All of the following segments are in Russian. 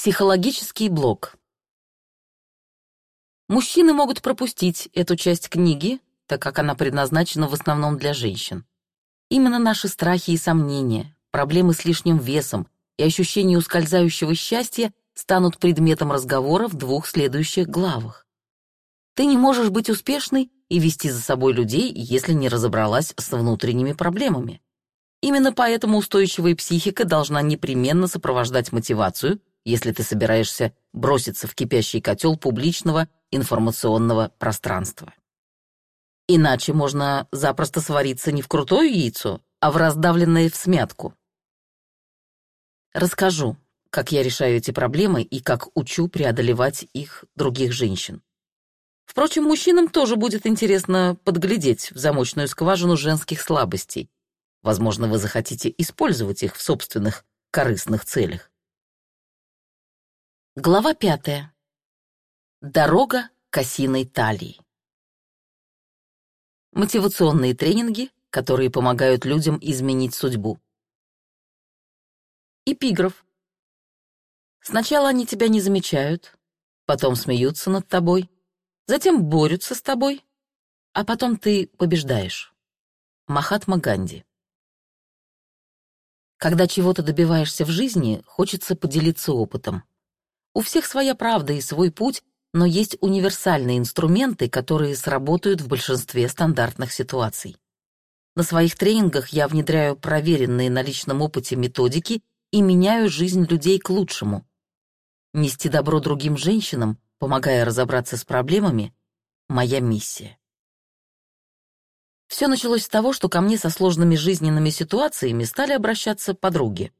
Психологический блок. Мужчины могут пропустить эту часть книги, так как она предназначена в основном для женщин. Именно наши страхи и сомнения, проблемы с лишним весом и ощущение ускользающего счастья станут предметом разговора в двух следующих главах. Ты не можешь быть успешной и вести за собой людей, если не разобралась с внутренними проблемами. Именно поэтому устойчивая психика должна непременно сопровождать мотивацию, если ты собираешься броситься в кипящий котел публичного информационного пространства. Иначе можно запросто свариться не в крутое яйцо, а в раздавленное в смятку. Расскажу, как я решаю эти проблемы и как учу преодолевать их других женщин. Впрочем, мужчинам тоже будет интересно подглядеть в замочную скважину женских слабостей. Возможно, вы захотите использовать их в собственных корыстных целях. Глава пятая. Дорога к осиной талии. Мотивационные тренинги, которые помогают людям изменить судьбу. Эпиграф. Сначала они тебя не замечают, потом смеются над тобой, затем борются с тобой, а потом ты побеждаешь. Махатма Ганди. Когда чего-то добиваешься в жизни, хочется поделиться опытом. У всех своя правда и свой путь, но есть универсальные инструменты, которые сработают в большинстве стандартных ситуаций. На своих тренингах я внедряю проверенные на личном опыте методики и меняю жизнь людей к лучшему. Нести добро другим женщинам, помогая разобраться с проблемами — моя миссия. Все началось с того, что ко мне со сложными жизненными ситуациями стали обращаться подруги.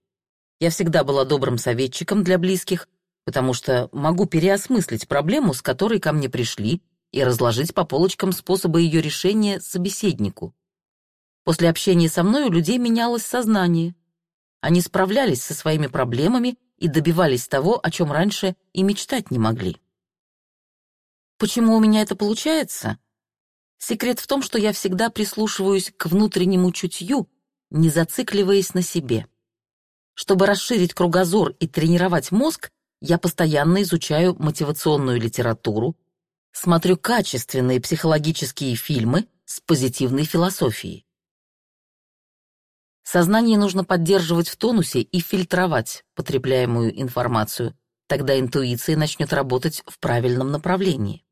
Я всегда была добрым советчиком для близких, потому что могу переосмыслить проблему, с которой ко мне пришли, и разложить по полочкам способы ее решения собеседнику. После общения со мной у людей менялось сознание. Они справлялись со своими проблемами и добивались того, о чем раньше и мечтать не могли. Почему у меня это получается? Секрет в том, что я всегда прислушиваюсь к внутреннему чутью, не зацикливаясь на себе. Чтобы расширить кругозор и тренировать мозг, я постоянно изучаю мотивационную литературу, смотрю качественные психологические фильмы с позитивной философией. Сознание нужно поддерживать в тонусе и фильтровать потребляемую информацию, тогда интуиция начнет работать в правильном направлении.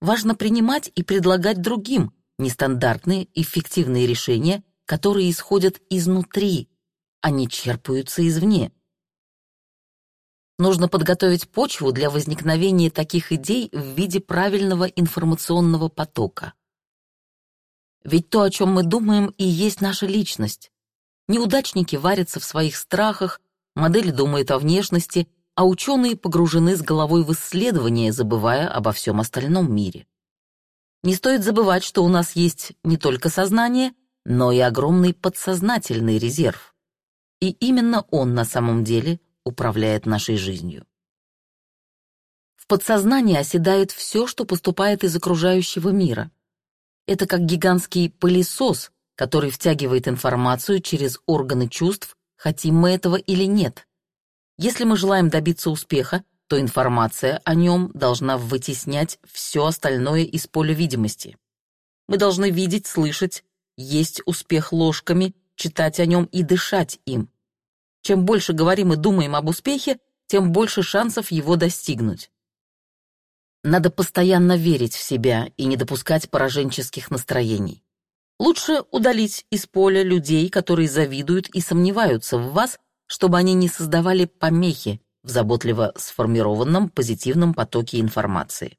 Важно принимать и предлагать другим нестандартные эффективные решения, которые исходят изнутри, а не черпаются извне. Нужно подготовить почву для возникновения таких идей в виде правильного информационного потока. Ведь то, о чем мы думаем, и есть наша личность. Неудачники варятся в своих страхах, модели думают о внешности, а ученые погружены с головой в исследования, забывая обо всем остальном мире. Не стоит забывать, что у нас есть не только сознание, но и огромный подсознательный резерв. И именно он на самом деле управляет нашей жизнью. В подсознании оседает все, что поступает из окружающего мира. Это как гигантский пылесос, который втягивает информацию через органы чувств, хотим мы этого или нет. Если мы желаем добиться успеха, то информация о нем должна вытеснять все остальное из поля видимости. Мы должны видеть, слышать, есть успех ложками, читать о нем и дышать им. Чем больше говорим и думаем об успехе, тем больше шансов его достигнуть. Надо постоянно верить в себя и не допускать пораженческих настроений. Лучше удалить из поля людей, которые завидуют и сомневаются в вас, чтобы они не создавали помехи в заботливо сформированном позитивном потоке информации.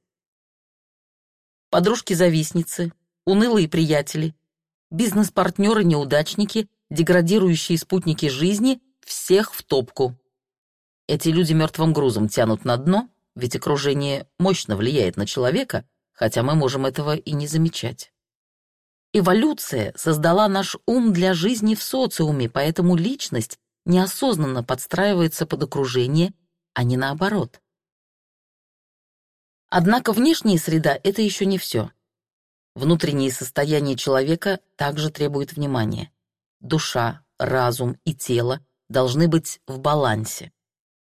Подружки-завистницы, унылые приятели, бизнес-партнеры-неудачники, деградирующие спутники жизни всех в топку. Эти люди мертвым грузом тянут на дно, ведь окружение мощно влияет на человека, хотя мы можем этого и не замечать. Эволюция создала наш ум для жизни в социуме, поэтому личность неосознанно подстраивается под окружение, а не наоборот. Однако внешняя среда — это еще не все. Внутреннее состояние человека также требует внимания. Душа, разум и тело должны быть в балансе.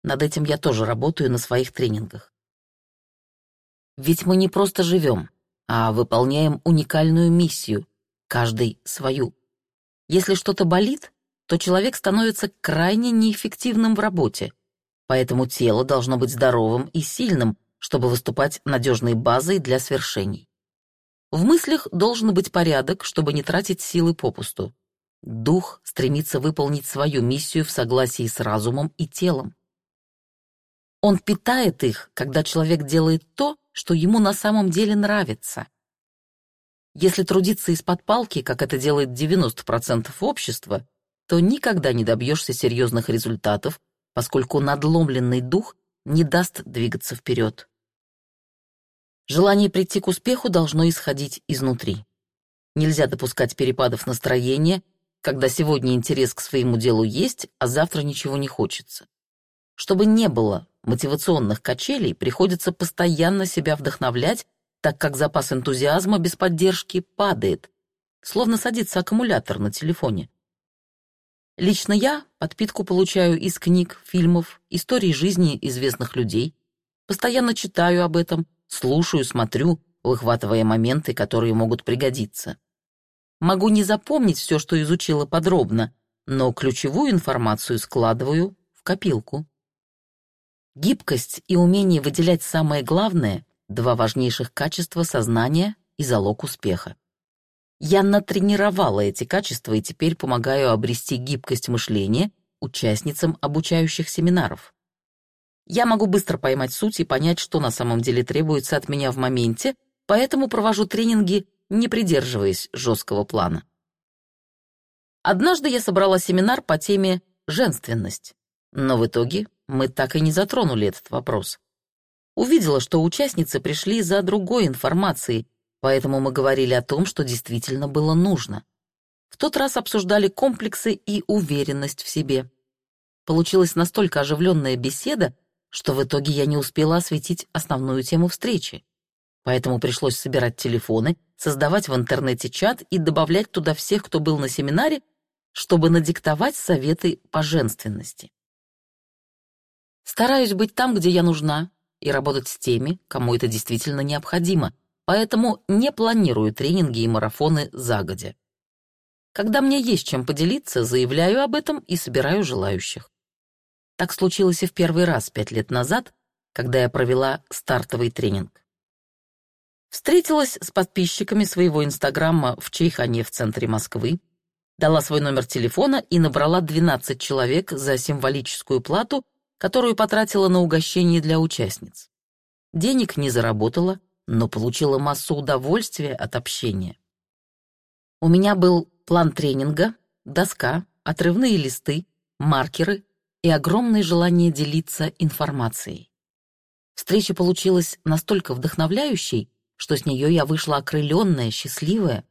Над этим я тоже работаю на своих тренингах. Ведь мы не просто живем, а выполняем уникальную миссию, каждый свою. Если что-то болит, то человек становится крайне неэффективным в работе, поэтому тело должно быть здоровым и сильным, чтобы выступать надежной базой для свершений. В мыслях должен быть порядок, чтобы не тратить силы попусту. Дух стремится выполнить свою миссию в согласии с разумом и телом. Он питает их, когда человек делает то, что ему на самом деле нравится. Если трудиться из-под палки, как это делает 90% общества, то никогда не добьешься серьезных результатов, поскольку надломленный дух не даст двигаться вперед. Желание прийти к успеху должно исходить изнутри. Нельзя допускать перепадов настроения, когда сегодня интерес к своему делу есть, а завтра ничего не хочется. Чтобы не было мотивационных качелей, приходится постоянно себя вдохновлять, так как запас энтузиазма без поддержки падает, словно садится аккумулятор на телефоне. Лично я подпитку получаю из книг, фильмов, историй жизни известных людей, постоянно читаю об этом, слушаю, смотрю, выхватывая моменты, которые могут пригодиться. Могу не запомнить все, что изучила подробно, но ключевую информацию складываю в копилку. Гибкость и умение выделять самое главное — два важнейших качества сознания и залог успеха. Я натренировала эти качества и теперь помогаю обрести гибкость мышления участницам обучающих семинаров. Я могу быстро поймать суть и понять, что на самом деле требуется от меня в моменте, поэтому провожу тренинги, не придерживаясь жесткого плана. Однажды я собрала семинар по теме «женственность», но в итоге мы так и не затронули этот вопрос. Увидела, что участницы пришли за другой информацией, поэтому мы говорили о том, что действительно было нужно. В тот раз обсуждали комплексы и уверенность в себе. Получилась настолько оживленная беседа, что в итоге я не успела осветить основную тему встречи. Поэтому пришлось собирать телефоны, создавать в интернете чат и добавлять туда всех, кто был на семинаре, чтобы надиктовать советы по женственности. Стараюсь быть там, где я нужна, и работать с теми, кому это действительно необходимо, поэтому не планирую тренинги и марафоны загодя. Когда мне есть чем поделиться, заявляю об этом и собираю желающих. Так случилось и в первый раз пять лет назад, когда я провела стартовый тренинг. Встретилась с подписчиками своего инстаграма в Чайхане в центре Москвы, дала свой номер телефона и набрала 12 человек за символическую плату, которую потратила на угощение для участниц. Денег не заработала, но получила массу удовольствия от общения. У меня был план тренинга, доска, отрывные листы, маркеры и огромное желание делиться информацией. Встреча получилась настолько вдохновляющей, что с нее я вышла окрыленная, счастливая.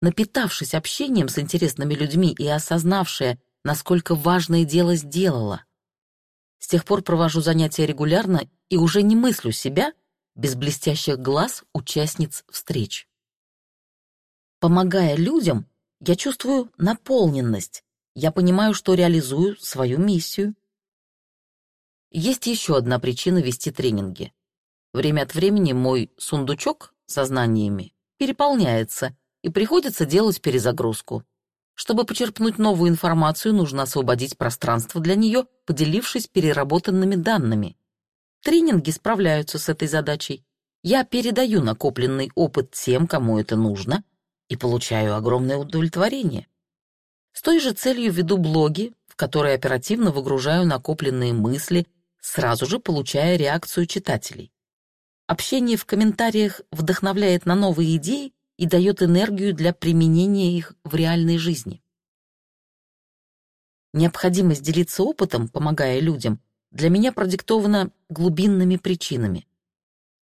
Напитавшись общением с интересными людьми и осознавшая, насколько важное дело сделала. С тех пор провожу занятия регулярно и уже не мыслю себя без блестящих глаз участниц встреч. Помогая людям, я чувствую наполненность, я понимаю, что реализую свою миссию. Есть еще одна причина вести тренинги. Время от времени мой сундучок со знаниями переполняется, и приходится делать перезагрузку. Чтобы почерпнуть новую информацию, нужно освободить пространство для нее, поделившись переработанными данными. Тренинги справляются с этой задачей. Я передаю накопленный опыт тем, кому это нужно, и получаю огромное удовлетворение. С той же целью веду блоги, в которые оперативно выгружаю накопленные мысли, сразу же получая реакцию читателей. Общение в комментариях вдохновляет на новые идеи и дает энергию для применения их в реальной жизни. Необходимость делиться опытом, помогая людям, для меня продиктована глубинными причинами.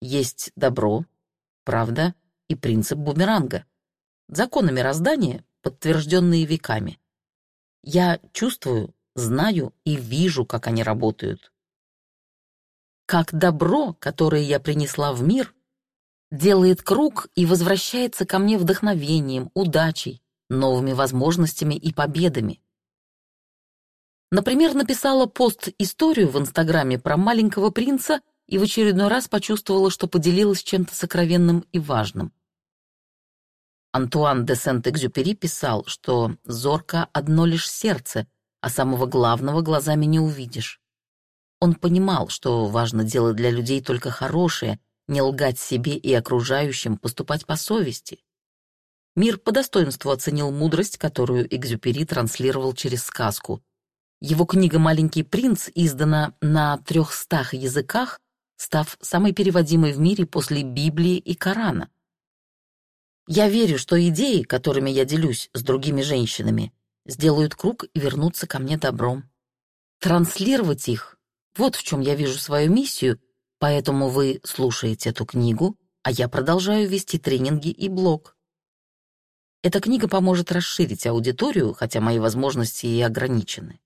Есть добро, правда и принцип бумеранга. Законы мироздания, подтвержденные веками. Я чувствую, знаю и вижу, как они работают. Как добро, которое я принесла в мир, делает круг и возвращается ко мне вдохновением, удачей, новыми возможностями и победами. Например, написала пост-историю в Инстаграме про маленького принца и в очередной раз почувствовала, что поделилась чем-то сокровенным и важным. Антуан де Сент-Экзюпери писал, что «зорко одно лишь сердце, а самого главного глазами не увидишь». Он понимал, что важно делать для людей только хорошее, не лгать себе и окружающим, поступать по совести. Мир по достоинству оценил мудрость, которую Экзюпери транслировал через сказку. Его книга «Маленький принц» издана на трехстах языках, став самой переводимой в мире после Библии и Корана. Я верю, что идеи, которыми я делюсь с другими женщинами, сделают круг и вернутся ко мне добром. Транслировать их — вот в чем я вижу свою миссию, поэтому вы слушаете эту книгу, а я продолжаю вести тренинги и блог. Эта книга поможет расширить аудиторию, хотя мои возможности и ограничены.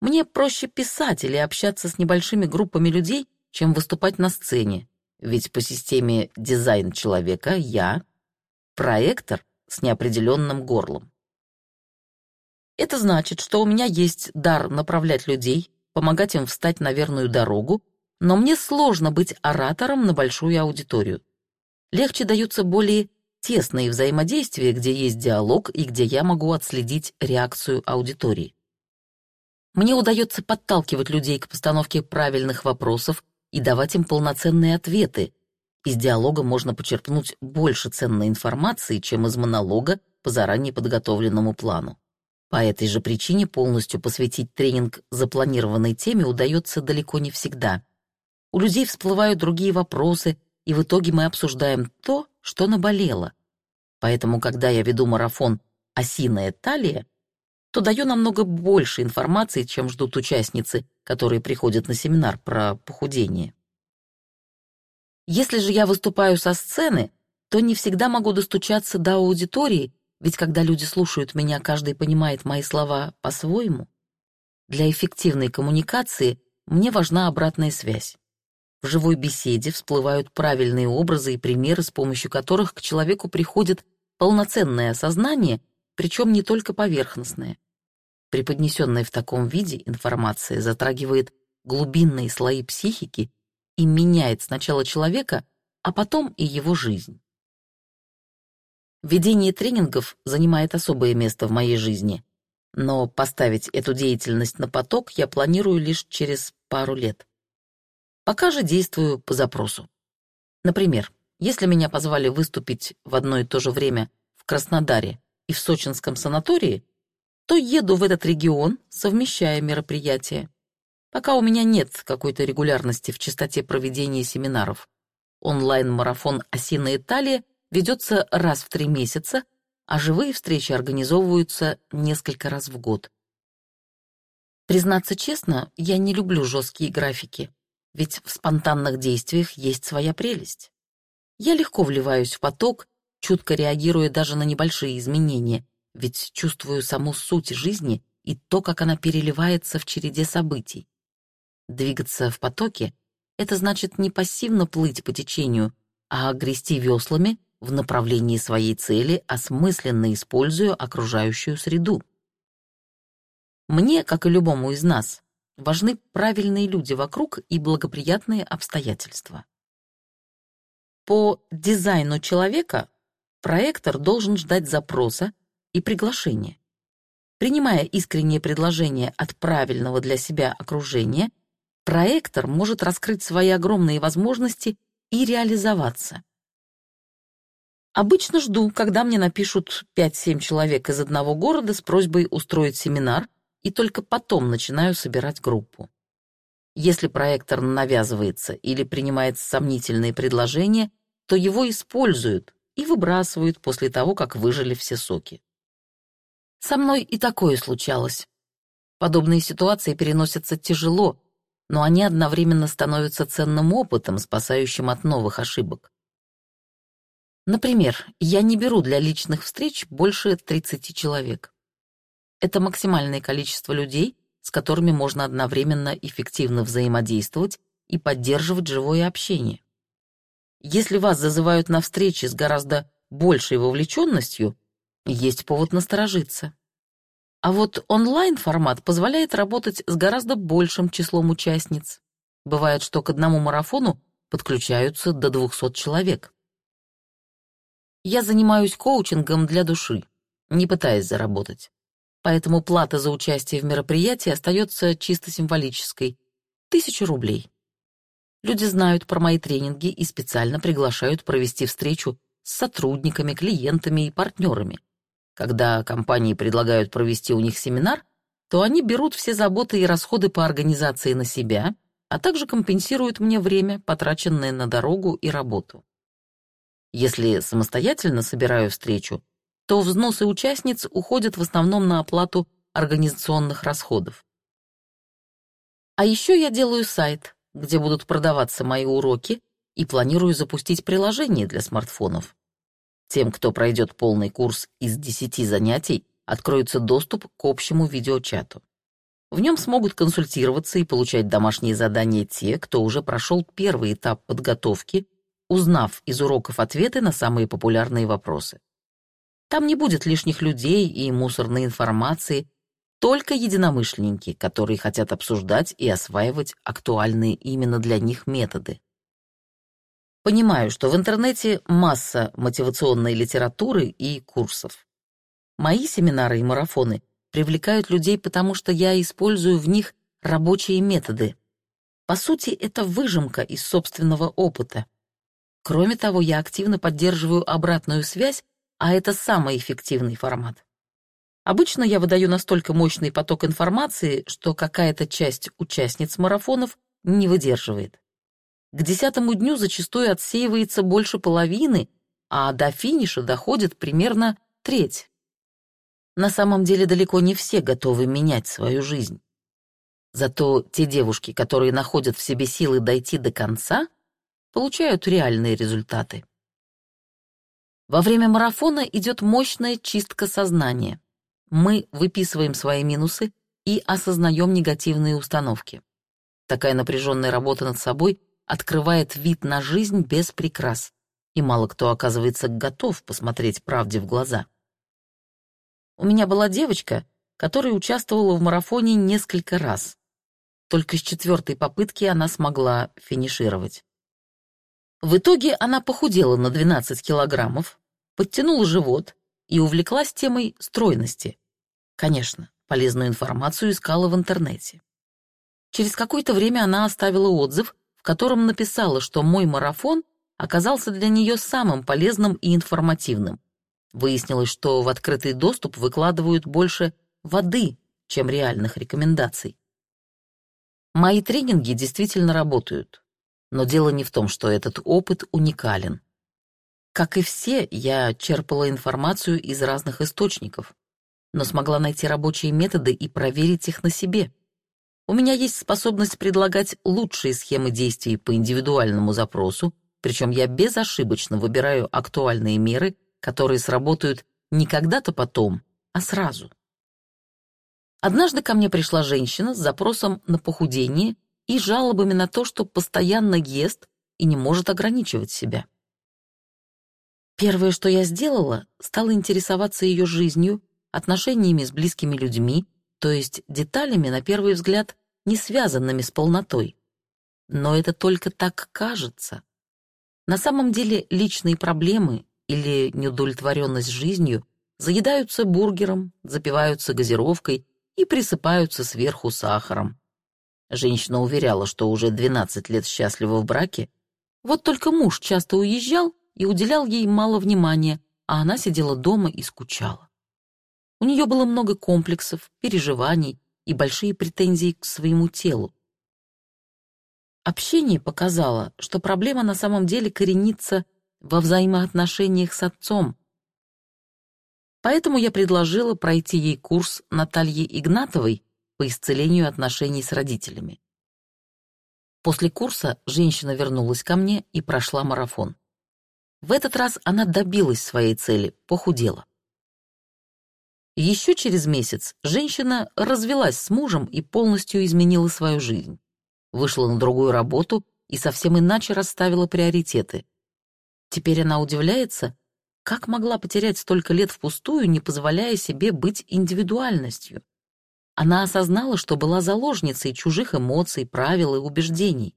Мне проще писать или общаться с небольшими группами людей, чем выступать на сцене, ведь по системе «дизайн человека» я — проектор с неопределенным горлом. Это значит, что у меня есть дар направлять людей, помогать им встать на верную дорогу, но мне сложно быть оратором на большую аудиторию. Легче даются более тесные взаимодействия, где есть диалог и где я могу отследить реакцию аудитории. Мне удается подталкивать людей к постановке правильных вопросов и давать им полноценные ответы. Из диалога можно почерпнуть больше ценной информации, чем из монолога по заранее подготовленному плану. По этой же причине полностью посвятить тренинг запланированной теме удается далеко не всегда. У людей всплывают другие вопросы, и в итоге мы обсуждаем то, что наболело. Поэтому, когда я веду марафон «Осиная талия», то даю намного больше информации, чем ждут участницы, которые приходят на семинар про похудение. Если же я выступаю со сцены, то не всегда могу достучаться до аудитории, ведь когда люди слушают меня, каждый понимает мои слова по-своему. Для эффективной коммуникации мне важна обратная связь. В живой беседе всплывают правильные образы и примеры, с помощью которых к человеку приходит полноценное осознание, причем не только поверхностное. Преподнесенная в таком виде информация затрагивает глубинные слои психики и меняет сначала человека, а потом и его жизнь. Ведение тренингов занимает особое место в моей жизни, но поставить эту деятельность на поток я планирую лишь через пару лет. Пока же действую по запросу. Например, если меня позвали выступить в одно и то же время в Краснодаре и в сочинском санатории, то еду в этот регион, совмещая мероприятия. Пока у меня нет какой-то регулярности в частоте проведения семинаров. Онлайн-марафон «Осиная Италия» ведется раз в три месяца, а живые встречи организовываются несколько раз в год. Признаться честно, я не люблю жесткие графики. Ведь в спонтанных действиях есть своя прелесть. Я легко вливаюсь в поток, чутко реагируя даже на небольшие изменения, ведь чувствую саму суть жизни и то, как она переливается в череде событий. Двигаться в потоке — это значит не пассивно плыть по течению, а грести веслами в направлении своей цели, осмысленно используя окружающую среду. Мне, как и любому из нас, важны правильные люди вокруг и благоприятные обстоятельства. По дизайну человека проектор должен ждать запроса и приглашения. Принимая искреннее предложение от правильного для себя окружения, проектор может раскрыть свои огромные возможности и реализоваться. Обычно жду, когда мне напишут 5-7 человек из одного города с просьбой устроить семинар — и только потом начинаю собирать группу. Если проектор навязывается или принимает сомнительные предложения, то его используют и выбрасывают после того, как выжили все соки. Со мной и такое случалось. Подобные ситуации переносятся тяжело, но они одновременно становятся ценным опытом, спасающим от новых ошибок. Например, я не беру для личных встреч больше 30 человек. Это максимальное количество людей, с которыми можно одновременно эффективно взаимодействовать и поддерживать живое общение. Если вас зазывают на встречи с гораздо большей вовлеченностью, есть повод насторожиться. А вот онлайн-формат позволяет работать с гораздо большим числом участниц. Бывает, что к одному марафону подключаются до 200 человек. Я занимаюсь коучингом для души, не пытаясь заработать. Поэтому плата за участие в мероприятии остается чисто символической — тысяча рублей. Люди знают про мои тренинги и специально приглашают провести встречу с сотрудниками, клиентами и партнерами. Когда компании предлагают провести у них семинар, то они берут все заботы и расходы по организации на себя, а также компенсируют мне время, потраченное на дорогу и работу. Если самостоятельно собираю встречу, то взносы участниц уходят в основном на оплату организационных расходов. А еще я делаю сайт, где будут продаваться мои уроки, и планирую запустить приложение для смартфонов. Тем, кто пройдет полный курс из 10 занятий, откроется доступ к общему видеочату. В нем смогут консультироваться и получать домашние задания те, кто уже прошел первый этап подготовки, узнав из уроков ответы на самые популярные вопросы. Там не будет лишних людей и мусорной информации, только единомышленники, которые хотят обсуждать и осваивать актуальные именно для них методы. Понимаю, что в интернете масса мотивационной литературы и курсов. Мои семинары и марафоны привлекают людей, потому что я использую в них рабочие методы. По сути, это выжимка из собственного опыта. Кроме того, я активно поддерживаю обратную связь, а это самый эффективный формат. Обычно я выдаю настолько мощный поток информации, что какая-то часть участниц марафонов не выдерживает. К десятому дню зачастую отсеивается больше половины, а до финиша доходит примерно треть. На самом деле далеко не все готовы менять свою жизнь. Зато те девушки, которые находят в себе силы дойти до конца, получают реальные результаты. Во время марафона идет мощная чистка сознания. Мы выписываем свои минусы и осознаем негативные установки. Такая напряженная работа над собой открывает вид на жизнь без прикрас, и мало кто оказывается готов посмотреть правде в глаза. У меня была девочка, которая участвовала в марафоне несколько раз. Только с четвертой попытки она смогла финишировать. В итоге она похудела на 12 килограммов, подтянула живот и увлеклась темой стройности. Конечно, полезную информацию искала в интернете. Через какое-то время она оставила отзыв, в котором написала, что мой марафон оказался для нее самым полезным и информативным. Выяснилось, что в открытый доступ выкладывают больше воды, чем реальных рекомендаций. Мои тренинги действительно работают, но дело не в том, что этот опыт уникален. Как и все, я черпала информацию из разных источников, но смогла найти рабочие методы и проверить их на себе. У меня есть способность предлагать лучшие схемы действий по индивидуальному запросу, причем я безошибочно выбираю актуальные меры, которые сработают не когда-то потом, а сразу. Однажды ко мне пришла женщина с запросом на похудение и жалобами на то, что постоянно ест и не может ограничивать себя. Первое, что я сделала, стало интересоваться ее жизнью, отношениями с близкими людьми, то есть деталями, на первый взгляд, не связанными с полнотой. Но это только так кажется. На самом деле личные проблемы или неудовлетворенность жизнью заедаются бургером, запиваются газировкой и присыпаются сверху сахаром. Женщина уверяла, что уже 12 лет счастлива в браке, вот только муж часто уезжал и уделял ей мало внимания, а она сидела дома и скучала. У нее было много комплексов, переживаний, и большие претензии к своему телу. Общение показало, что проблема на самом деле коренится во взаимоотношениях с отцом. Поэтому я предложила пройти ей курс Натальи Игнатовой по исцелению отношений с родителями. После курса женщина вернулась ко мне и прошла марафон. В этот раз она добилась своей цели, похудела. Еще через месяц женщина развелась с мужем и полностью изменила свою жизнь. Вышла на другую работу и совсем иначе расставила приоритеты. Теперь она удивляется, Как могла потерять столько лет впустую, не позволяя себе быть индивидуальностью? Она осознала, что была заложницей чужих эмоций, правил и убеждений.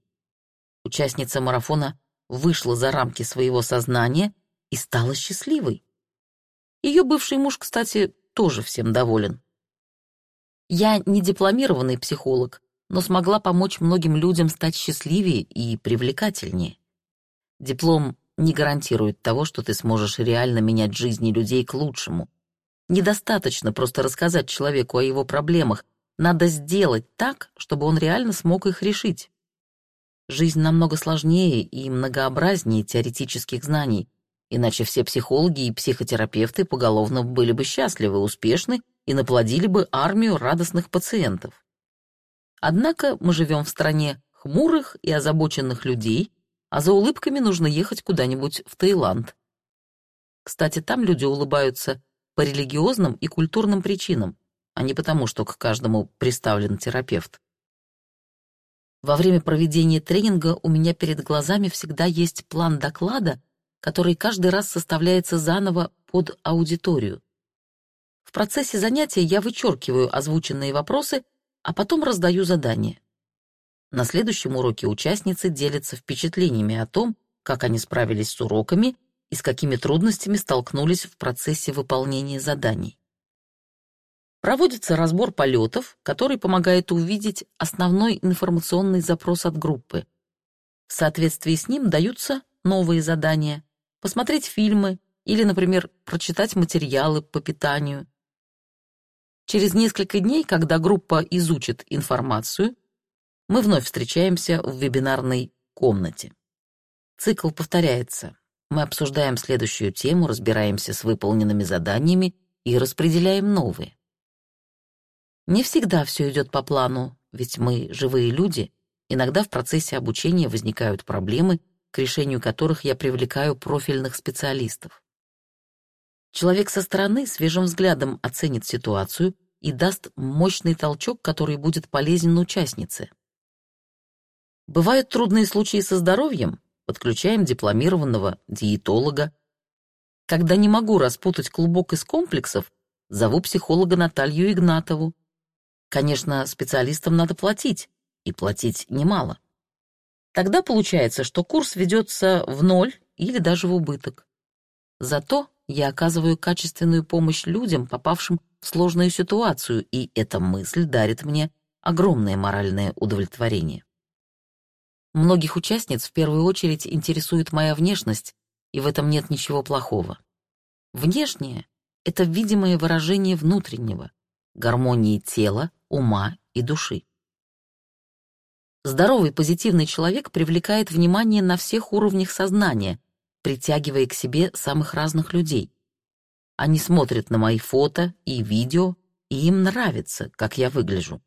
Участница марафона вышла за рамки своего сознания и стала счастливой. Ее бывший муж, кстати, тоже всем доволен. Я не дипломированный психолог, но смогла помочь многим людям стать счастливее и привлекательнее. Диплом не гарантирует того, что ты сможешь реально менять жизни людей к лучшему. Недостаточно просто рассказать человеку о его проблемах, надо сделать так, чтобы он реально смог их решить. Жизнь намного сложнее и многообразнее теоретических знаний, иначе все психологи и психотерапевты поголовно были бы счастливы, успешны и наплодили бы армию радостных пациентов. Однако мы живем в стране хмурых и озабоченных людей, а за улыбками нужно ехать куда-нибудь в Таиланд. Кстати, там люди улыбаются по религиозным и культурным причинам, а не потому, что к каждому приставлен терапевт. Во время проведения тренинга у меня перед глазами всегда есть план доклада, который каждый раз составляется заново под аудиторию. В процессе занятия я вычеркиваю озвученные вопросы, а потом раздаю задания. На следующем уроке участницы делятся впечатлениями о том, как они справились с уроками и с какими трудностями столкнулись в процессе выполнения заданий. Проводится разбор полетов, который помогает увидеть основной информационный запрос от группы. В соответствии с ним даются новые задания, посмотреть фильмы или, например, прочитать материалы по питанию. Через несколько дней, когда группа изучит информацию, мы вновь встречаемся в вебинарной комнате. Цикл повторяется. Мы обсуждаем следующую тему, разбираемся с выполненными заданиями и распределяем новые. Не всегда все идет по плану, ведь мы живые люди. Иногда в процессе обучения возникают проблемы, к решению которых я привлекаю профильных специалистов. Человек со стороны свежим взглядом оценит ситуацию и даст мощный толчок, который будет полезен участнице. Бывают трудные случаи со здоровьем, подключаем дипломированного диетолога. Когда не могу распутать клубок из комплексов, зову психолога Наталью Игнатову. Конечно, специалистам надо платить, и платить немало. Тогда получается, что курс ведется в ноль или даже в убыток. Зато я оказываю качественную помощь людям, попавшим в сложную ситуацию, и эта мысль дарит мне огромное моральное удовлетворение. Многих участниц в первую очередь интересует моя внешность, и в этом нет ничего плохого. Внешнее — это видимое выражение внутреннего, гармонии тела, ума и души. Здоровый позитивный человек привлекает внимание на всех уровнях сознания, притягивая к себе самых разных людей. Они смотрят на мои фото и видео, и им нравится, как я выгляжу.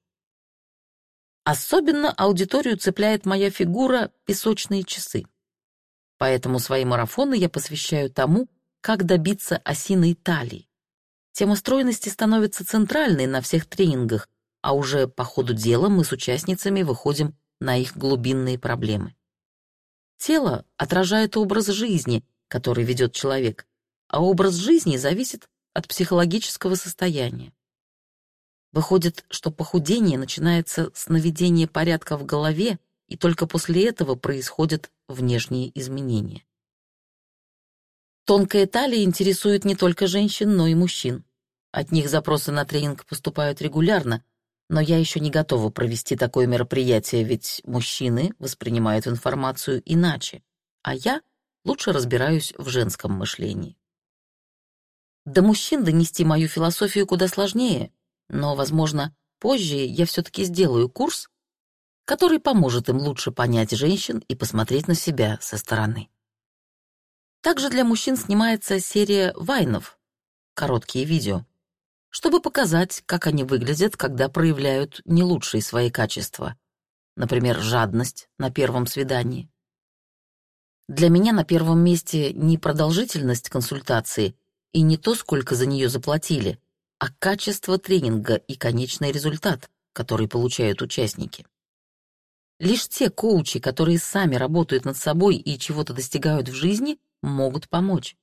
Особенно аудиторию цепляет моя фигура «песочные часы». Поэтому свои марафоны я посвящаю тому, как добиться осиной талии. Тема стройности становится центральной на всех тренингах, а уже по ходу дела мы с участницами выходим на их глубинные проблемы. Тело отражает образ жизни, который ведет человек, а образ жизни зависит от психологического состояния. Выходит, что похудение начинается с наведения порядка в голове, и только после этого происходят внешние изменения. Тонкая талия интересует не только женщин, но и мужчин. От них запросы на тренинг поступают регулярно, но я еще не готова провести такое мероприятие, ведь мужчины воспринимают информацию иначе, а я лучше разбираюсь в женском мышлении. До мужчин донести мою философию куда сложнее, но, возможно, позже я все-таки сделаю курс, который поможет им лучше понять женщин и посмотреть на себя со стороны. Также для мужчин снимается серия вайнов, короткие видео, чтобы показать, как они выглядят, когда проявляют не лучшие свои качества, например, жадность на первом свидании. Для меня на первом месте не продолжительность консультации и не то, сколько за нее заплатили, а качество тренинга и конечный результат, который получают участники. Лишь те коучи, которые сами работают над собой и чего-то достигают в жизни, могут помочь.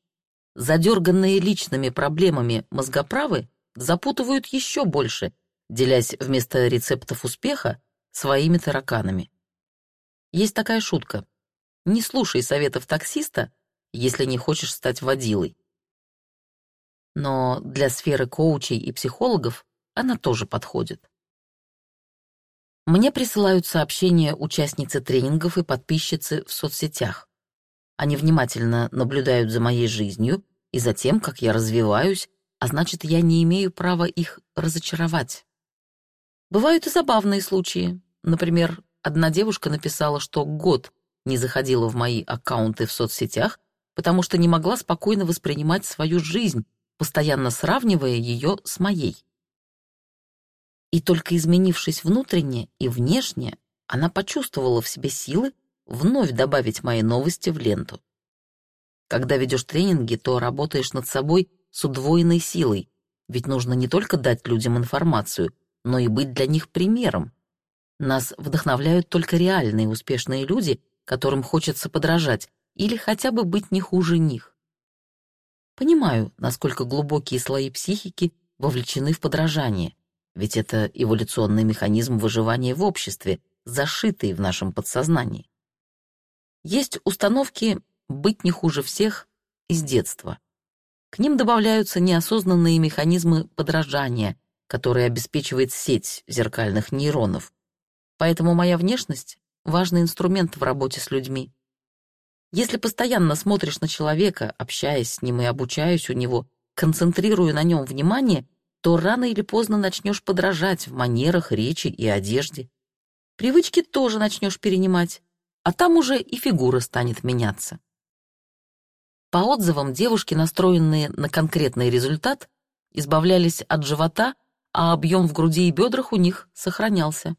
задерганные личными проблемами мозгоправы запутывают еще больше, делясь вместо рецептов успеха своими тараканами. Есть такая шутка. Не слушай советов таксиста, если не хочешь стать водилой. Но для сферы коучей и психологов она тоже подходит. Мне присылают сообщения участницы тренингов и подписчицы в соцсетях. Они внимательно наблюдают за моей жизнью и за тем, как я развиваюсь, а значит, я не имею права их разочаровать. Бывают и забавные случаи. Например, одна девушка написала, что год не заходила в мои аккаунты в соцсетях, потому что не могла спокойно воспринимать свою жизнь, постоянно сравнивая ее с моей. И только изменившись внутренне и внешне, она почувствовала в себе силы вновь добавить мои новости в ленту. Когда ведешь тренинги, то работаешь над собой с удвоенной силой, ведь нужно не только дать людям информацию, но и быть для них примером. Нас вдохновляют только реальные успешные люди, которым хочется подражать или хотя бы быть не хуже них. Понимаю, насколько глубокие слои психики вовлечены в подражание, ведь это эволюционный механизм выживания в обществе, зашитый в нашем подсознании. Есть установки «быть не хуже всех» из детства. К ним добавляются неосознанные механизмы подражания, которые обеспечивает сеть зеркальных нейронов. Поэтому моя внешность — важный инструмент в работе с людьми. Если постоянно смотришь на человека, общаясь с ним и обучаясь у него, концентрируя на нем внимание, то рано или поздно начнешь подражать в манерах, речи и одежде. Привычки тоже начнешь перенимать а там уже и фигура станет меняться. По отзывам, девушки, настроенные на конкретный результат, избавлялись от живота, а объем в груди и бедрах у них сохранялся.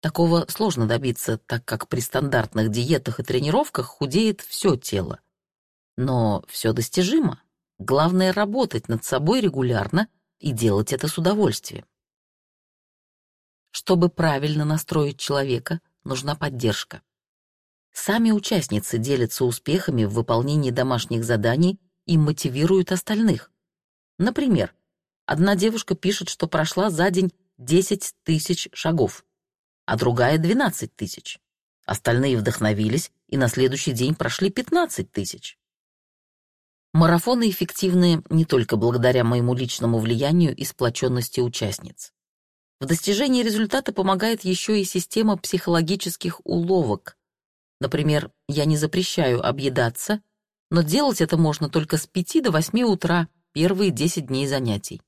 Такого сложно добиться, так как при стандартных диетах и тренировках худеет все тело. Но все достижимо. Главное — работать над собой регулярно и делать это с удовольствием. Чтобы правильно настроить человека, нужна поддержка. Сами участницы делятся успехами в выполнении домашних заданий и мотивируют остальных. Например, одна девушка пишет, что прошла за день 10 тысяч шагов, а другая — 12 тысяч. Остальные вдохновились и на следующий день прошли 15 тысяч. Марафоны эффективны не только благодаря моему личному влиянию и сплоченности участниц. В достижении результата помогает еще и система психологических уловок, Например, я не запрещаю объедаться, но делать это можно только с 5 до 8 утра, первые 10 дней занятий.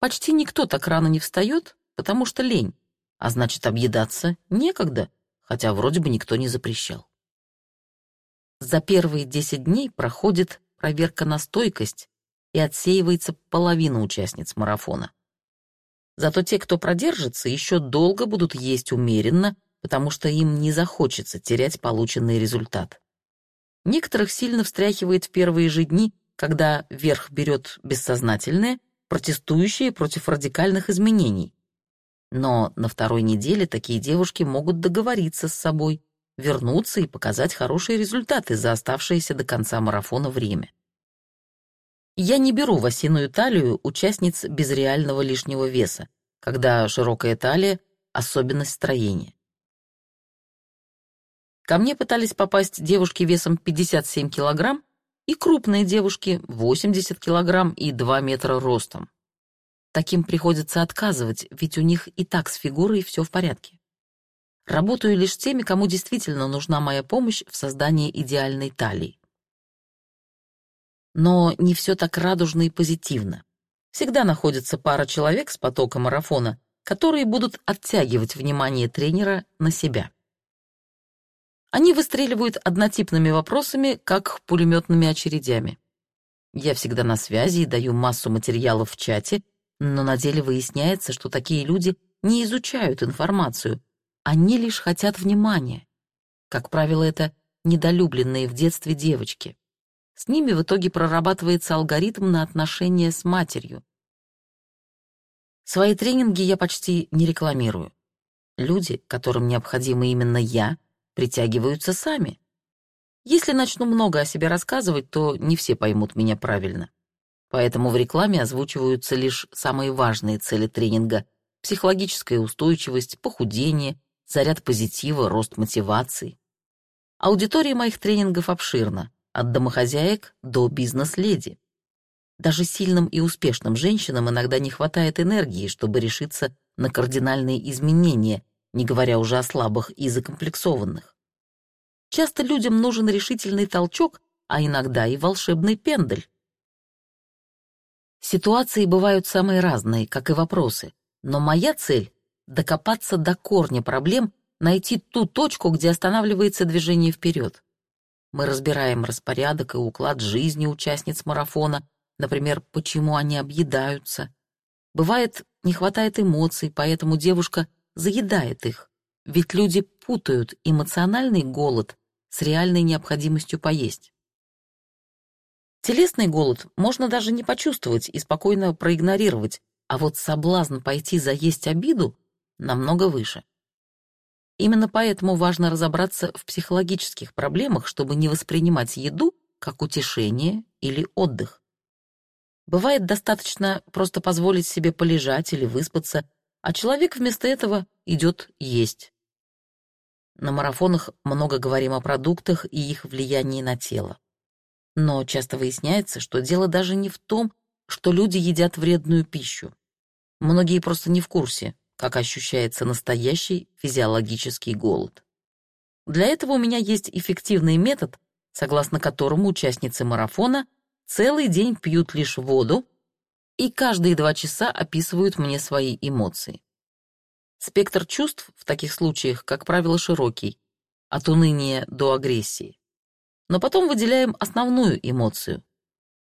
Почти никто так рано не встает, потому что лень, а значит, объедаться некогда, хотя вроде бы никто не запрещал. За первые 10 дней проходит проверка на стойкость и отсеивается половина участниц марафона. Зато те, кто продержится, еще долго будут есть умеренно потому что им не захочется терять полученный результат. Некоторых сильно встряхивает в первые же дни, когда верх берет бессознательное, протестующее против радикальных изменений. Но на второй неделе такие девушки могут договориться с собой, вернуться и показать хорошие результаты за оставшееся до конца марафона время. Я не беру в осиную талию участниц без реального лишнего веса, когда широкая талия — особенность строения. Ко мне пытались попасть девушки весом 57 килограмм и крупные девушки 80 килограмм и 2 метра ростом. Таким приходится отказывать, ведь у них и так с фигурой все в порядке. Работаю лишь теми, кому действительно нужна моя помощь в создании идеальной талии. Но не все так радужно и позитивно. Всегда находится пара человек с потока марафона, которые будут оттягивать внимание тренера на себя. Они выстреливают однотипными вопросами, как пулеметными очередями. Я всегда на связи и даю массу материалов в чате, но на деле выясняется, что такие люди не изучают информацию, они лишь хотят внимания. Как правило, это недолюбленные в детстве девочки. С ними в итоге прорабатывается алгоритм на отношения с матерью. Свои тренинги я почти не рекламирую. Люди, которым необходима именно я — притягиваются сами. Если начну много о себе рассказывать, то не все поймут меня правильно. Поэтому в рекламе озвучиваются лишь самые важные цели тренинга — психологическая устойчивость, похудение, заряд позитива, рост мотивации. Аудитория моих тренингов обширна, от домохозяек до бизнес-леди. Даже сильным и успешным женщинам иногда не хватает энергии, чтобы решиться на кардинальные изменения, не говоря уже о слабых и закомплексованных. Часто людям нужен решительный толчок, а иногда и волшебный пендель. Ситуации бывают самые разные, как и вопросы, но моя цель — докопаться до корня проблем, найти ту точку, где останавливается движение вперед. Мы разбираем распорядок и уклад жизни участниц марафона, например, почему они объедаются. Бывает, не хватает эмоций, поэтому девушка заедает их. Ведь люди путают эмоциональный голод с реальной необходимостью поесть. Телесный голод можно даже не почувствовать и спокойно проигнорировать, а вот соблазн пойти заесть обиду намного выше. Именно поэтому важно разобраться в психологических проблемах, чтобы не воспринимать еду как утешение или отдых. Бывает достаточно просто позволить себе полежать или выспаться, а человек вместо этого идет есть. На марафонах много говорим о продуктах и их влиянии на тело. Но часто выясняется, что дело даже не в том, что люди едят вредную пищу. Многие просто не в курсе, как ощущается настоящий физиологический голод. Для этого у меня есть эффективный метод, согласно которому участницы марафона целый день пьют лишь воду и каждые два часа описывают мне свои эмоции. Спектр чувств в таких случаях, как правило, широкий, от уныния до агрессии. Но потом выделяем основную эмоцию.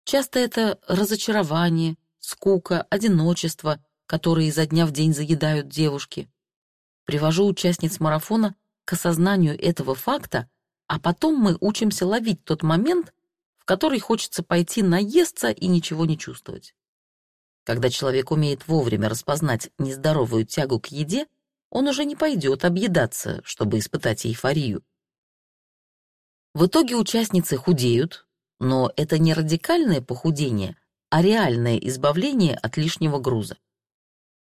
Часто это разочарование, скука, одиночество, которые изо дня в день заедают девушки. Привожу участниц марафона к осознанию этого факта, а потом мы учимся ловить тот момент, в который хочется пойти наесться и ничего не чувствовать. Когда человек умеет вовремя распознать нездоровую тягу к еде, он уже не пойдет объедаться, чтобы испытать эйфорию. В итоге участницы худеют, но это не радикальное похудение, а реальное избавление от лишнего груза.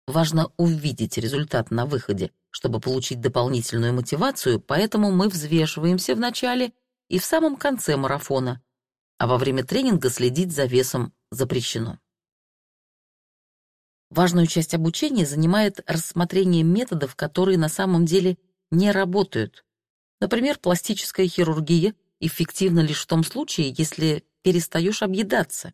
Важно увидеть результат на выходе, чтобы получить дополнительную мотивацию, поэтому мы взвешиваемся в начале и в самом конце марафона, а во время тренинга следить за весом запрещено. Важную часть обучения занимает рассмотрение методов, которые на самом деле не работают. Например, пластическая хирургия эффективна лишь в том случае, если перестаешь объедаться.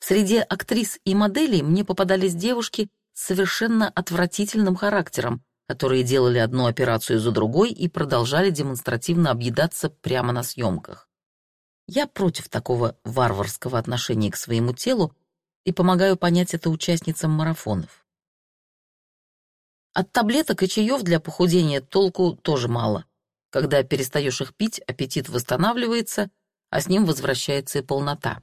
Среди актрис и моделей мне попадались девушки с совершенно отвратительным характером, которые делали одну операцию за другой и продолжали демонстративно объедаться прямо на съемках. Я против такого варварского отношения к своему телу, и помогаю понять это участницам марафонов. От таблеток и чаев для похудения толку тоже мало. Когда перестаешь их пить, аппетит восстанавливается, а с ним возвращается и полнота.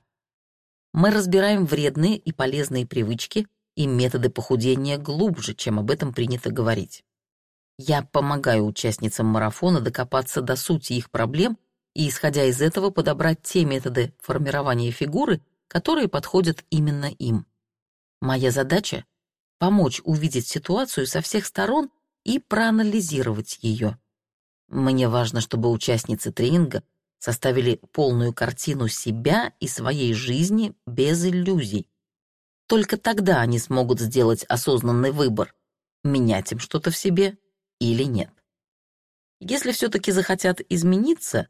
Мы разбираем вредные и полезные привычки и методы похудения глубже, чем об этом принято говорить. Я помогаю участницам марафона докопаться до сути их проблем и, исходя из этого, подобрать те методы формирования фигуры, которые подходят именно им. Моя задача — помочь увидеть ситуацию со всех сторон и проанализировать ее. Мне важно, чтобы участницы тренинга составили полную картину себя и своей жизни без иллюзий. Только тогда они смогут сделать осознанный выбор, менять им что-то в себе или нет. Если все-таки захотят измениться,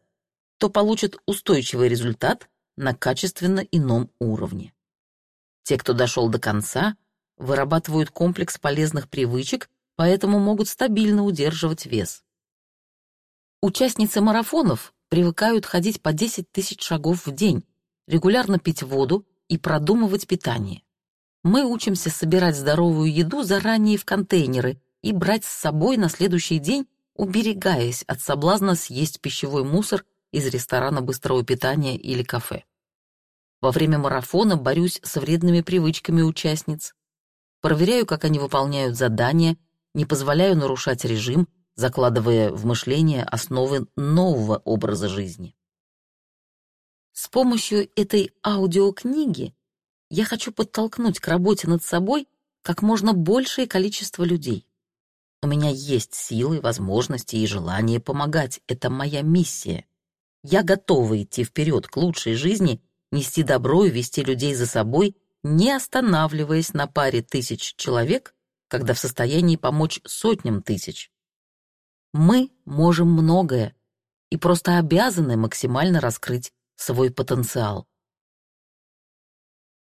то получат устойчивый результат, на качественно ином уровне. Те, кто дошел до конца, вырабатывают комплекс полезных привычек, поэтому могут стабильно удерживать вес. Участницы марафонов привыкают ходить по 10 тысяч шагов в день, регулярно пить воду и продумывать питание. Мы учимся собирать здоровую еду заранее в контейнеры и брать с собой на следующий день, уберегаясь от соблазна съесть пищевой мусор из ресторана быстрого питания или кафе. Во время марафона борюсь с вредными привычками участниц. Проверяю, как они выполняют задания, не позволяю нарушать режим, закладывая в мышление основы нового образа жизни. С помощью этой аудиокниги я хочу подтолкнуть к работе над собой как можно большее количество людей. У меня есть силы, возможности и желание помогать. Это моя миссия. Я готова идти вперед к лучшей жизни, нести добро и вести людей за собой, не останавливаясь на паре тысяч человек, когда в состоянии помочь сотням тысяч. Мы можем многое и просто обязаны максимально раскрыть свой потенциал.